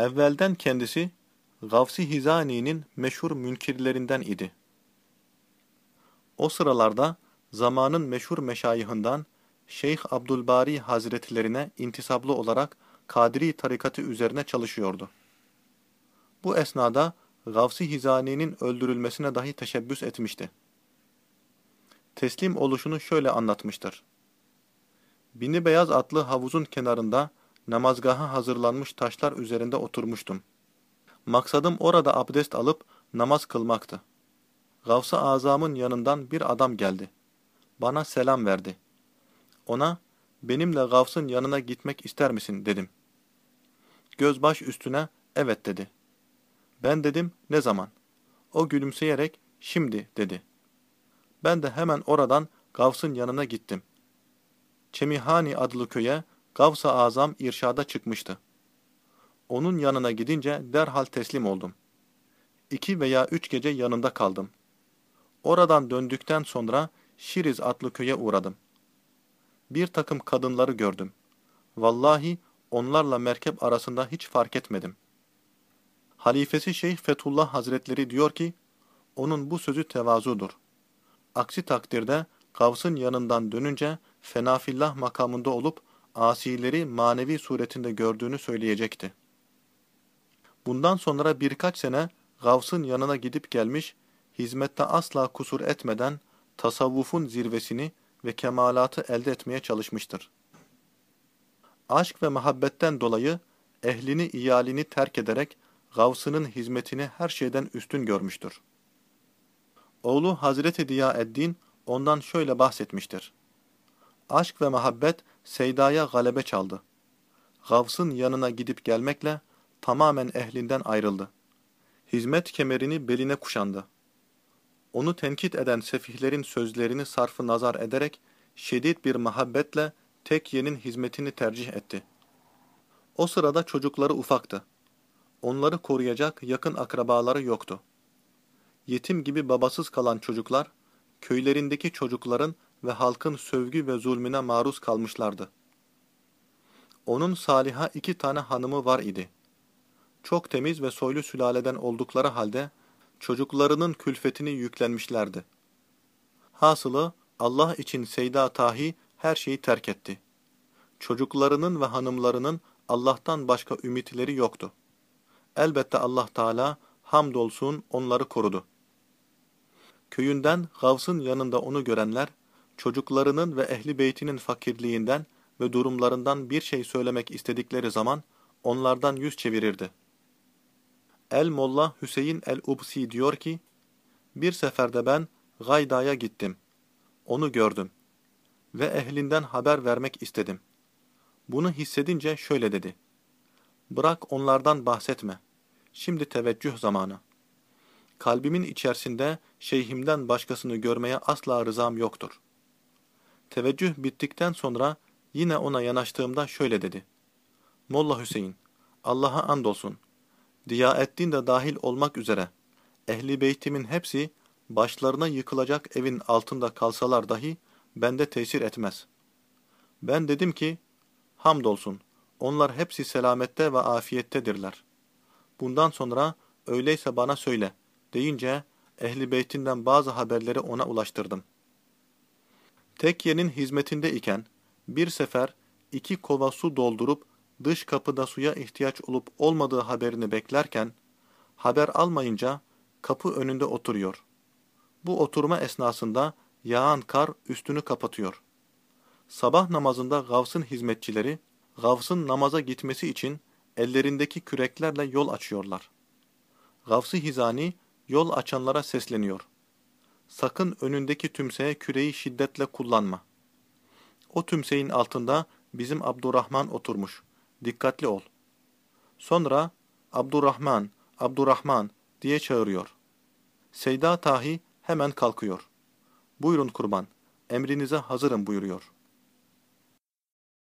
Evvelden kendisi Gavsi Hizani'nin meşhur münkirlerinden idi. O sıralarda zamanın meşhur meşayihinden Şeyh Abdülbari Hazretlerine intisaplı olarak Kadiri tarikatı üzerine çalışıyordu. Bu esnada Gavsi Hizani'nin öldürülmesine dahi teşebbüs etmişti. Teslim oluşunu şöyle anlatmıştır. Bini beyaz atlı havuzun kenarında namazgaha hazırlanmış taşlar üzerinde oturmuştum. Maksadım orada abdest alıp namaz kılmaktı. Gavs-ı Azam'ın yanından bir adam geldi. Bana selam verdi. Ona, benimle Gavs'ın yanına gitmek ister misin dedim. Gözbaş üstüne, evet dedi. Ben dedim, ne zaman? O gülümseyerek, şimdi dedi. Ben de hemen oradan Gavs'ın yanına gittim. Çemihani adlı köye Gavs-ı Azam irşada çıkmıştı. Onun yanına gidince derhal teslim oldum. İki veya üç gece yanında kaldım. Oradan döndükten sonra Şiriz adlı köye uğradım. Bir takım kadınları gördüm. Vallahi onlarla merkep arasında hiç fark etmedim. Halifesi Şeyh Fethullah Hazretleri diyor ki, onun bu sözü tevazudur. Aksi takdirde Gavs'ın yanından dönünce fenafillah makamında olup asileri manevi suretinde gördüğünü söyleyecekti. Bundan sonra birkaç sene Gavs'ın yanına gidip gelmiş, hizmette asla kusur etmeden tasavvufun zirvesini ve kemalatı elde etmeye çalışmıştır. Aşk ve muhabbetten dolayı ehlini iyalini terk ederek Gavs'ının hizmetini her şeyden üstün görmüştür. Oğlu Hazreti Diyaeddin ondan şöyle bahsetmiştir. Aşk ve muhabbet Seyda'ya galebe çaldı. Gavs'ın yanına gidip gelmekle tamamen ehlinden ayrıldı. Hizmet kemerini beline kuşandı. Onu tenkit eden sefihlerin sözlerini sarfı nazar ederek şiddet bir muhabbetle tekyenin hizmetini tercih etti. O sırada çocukları ufaktı. Onları koruyacak yakın akrabaları yoktu. Yetim gibi babasız kalan çocuklar, köylerindeki çocukların ve halkın sövgü ve zulmüne maruz kalmışlardı. Onun saliha iki tane hanımı var idi. Çok temiz ve soylu sülaleden oldukları halde çocuklarının külfetini yüklenmişlerdi. Hasılı Allah için Seyda Tahi her şeyi terk etti. Çocuklarının ve hanımlarının Allah'tan başka ümitleri yoktu. Elbette Allah Teala hamdolsun onları korudu. Köyünden Gavs'ın yanında onu görenler, çocuklarının ve ehli beytinin fakirliğinden ve durumlarından bir şey söylemek istedikleri zaman onlardan yüz çevirirdi. El-Molla Hüseyin el-Ubsi diyor ki, Bir seferde ben Gayda'ya gittim. Onu gördüm. Ve ehlinden haber vermek istedim. Bunu hissedince şöyle dedi. Bırak onlardan bahsetme. Şimdi teveccüh zamanı. Kalbimin içerisinde şeyhimden başkasını görmeye asla rızam yoktur. Teveccüh bittikten sonra yine ona yanaştığımda şöyle dedi. Molla Hüseyin, Allah'a andolsun. Diyaettin de dahil olmak üzere, ehli beytimin hepsi başlarına yıkılacak evin altında kalsalar dahi bende tesir etmez. Ben dedim ki, hamdolsun, onlar hepsi selamette ve afiyettedirler. Bundan sonra öyleyse bana söyle deyince ehli beytinden bazı haberleri ona ulaştırdım. Tekyenin hizmetinde iken bir sefer iki kova su doldurup dış kapıda suya ihtiyaç olup olmadığı haberini beklerken haber almayınca kapı önünde oturuyor. Bu oturma esnasında yağan kar üstünü kapatıyor. Sabah namazında Gavs'ın hizmetçileri Gavs'ın namaza gitmesi için ellerindeki küreklerle yol açıyorlar. Gavs-ı Hizani yol açanlara sesleniyor. Sakın önündeki tümseye küreyi şiddetle kullanma. O tümseyin altında bizim Abdurrahman oturmuş. Dikkatli ol. Sonra Abdurrahman, Abdurrahman diye çağırıyor. Seyda Tahi hemen kalkıyor. Buyurun kurban, emrinize hazırım buyuruyor.